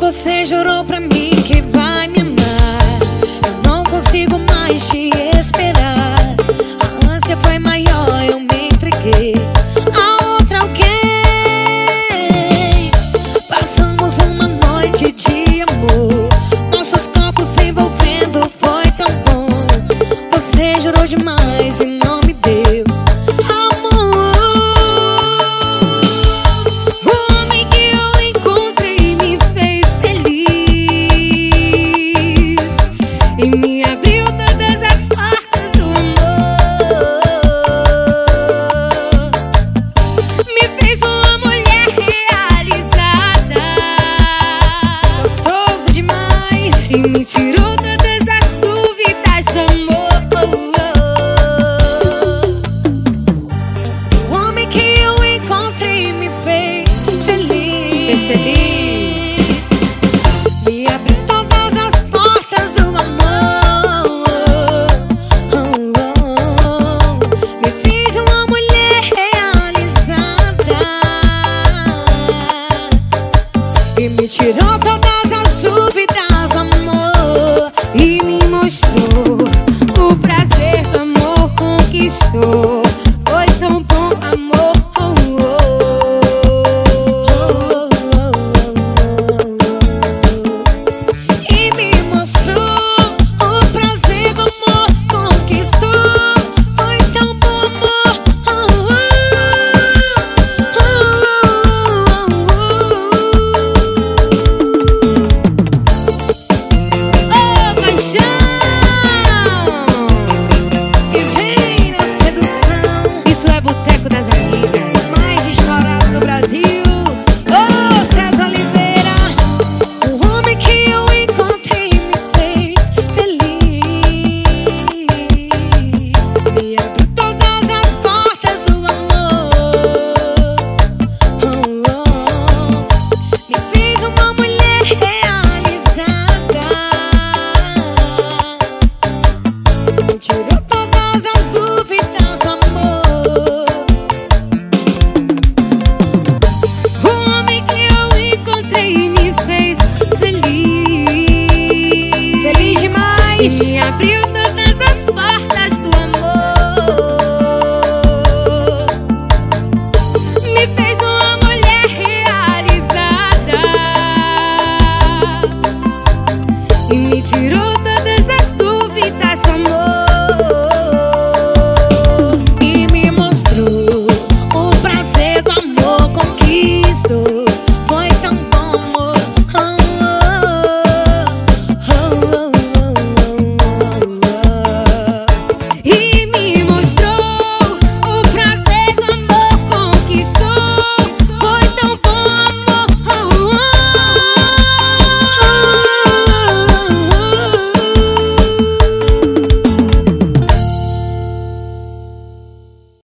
Você jurou pra mim que vai me amar. Eu não consigo mais te esperar. A ânsia foi mais. Oh. é boteco das При.